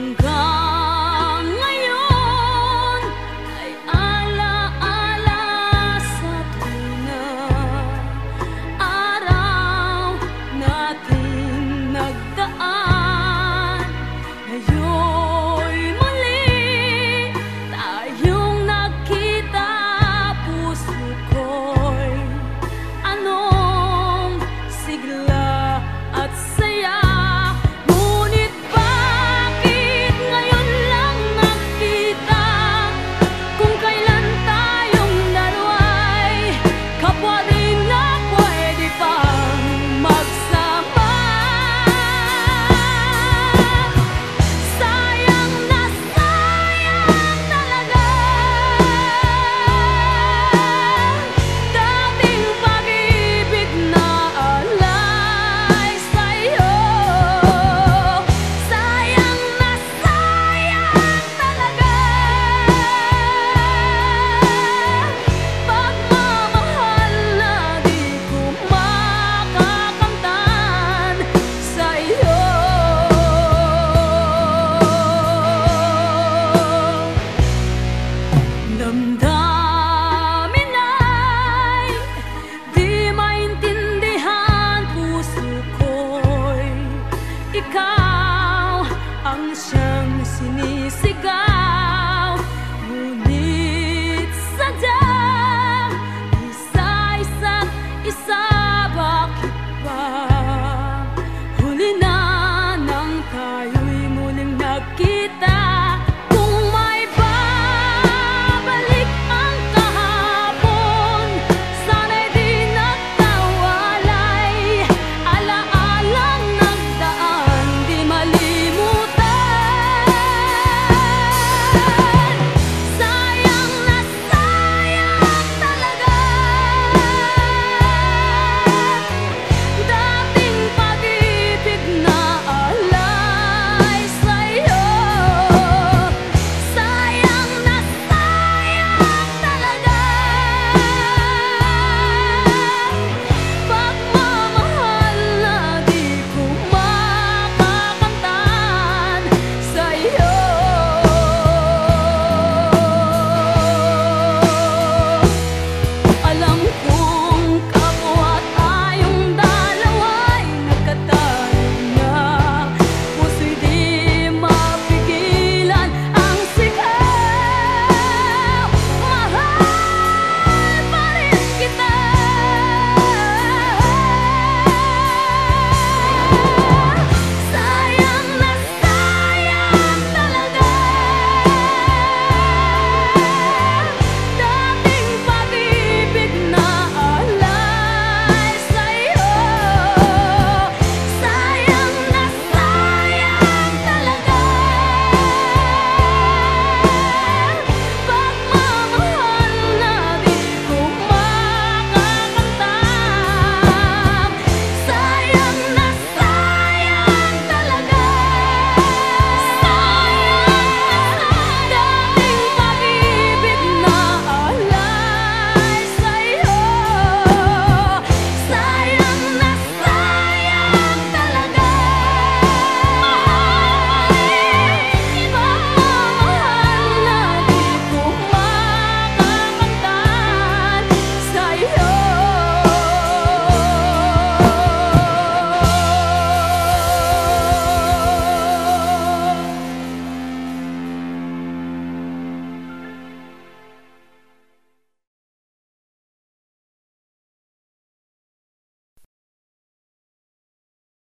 engkau